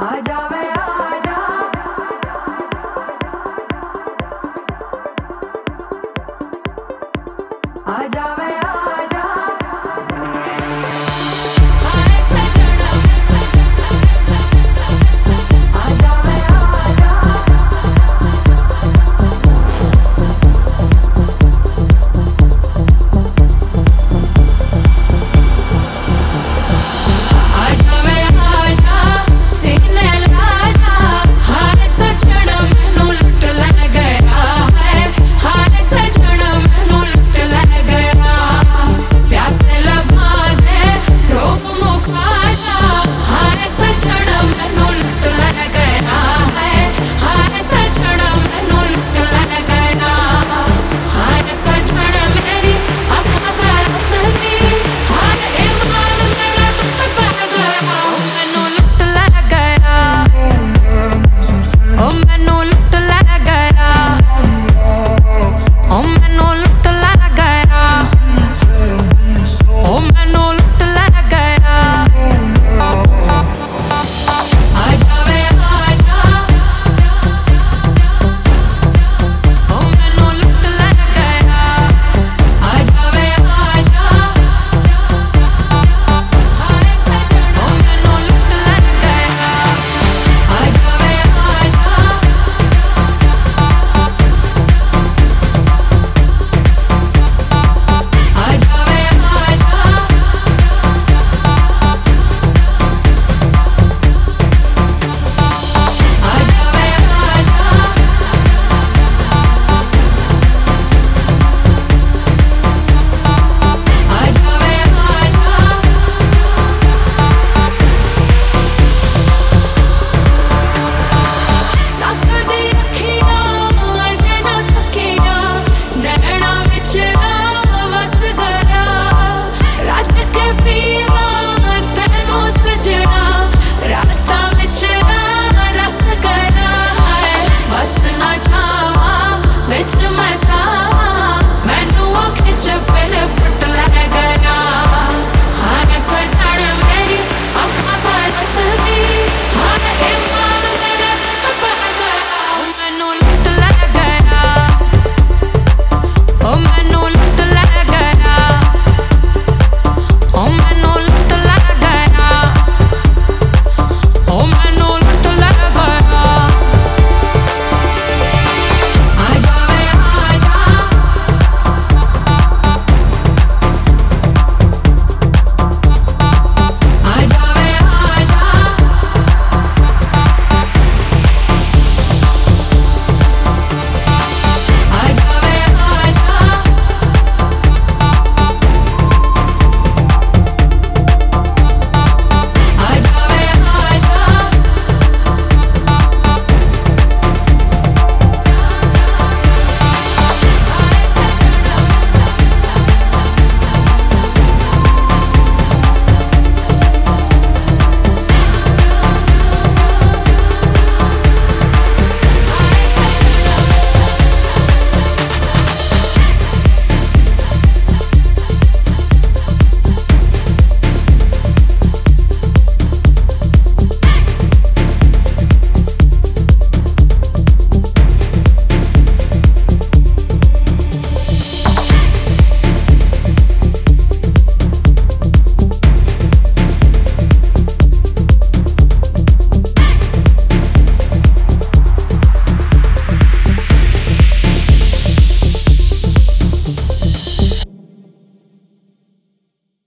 I dive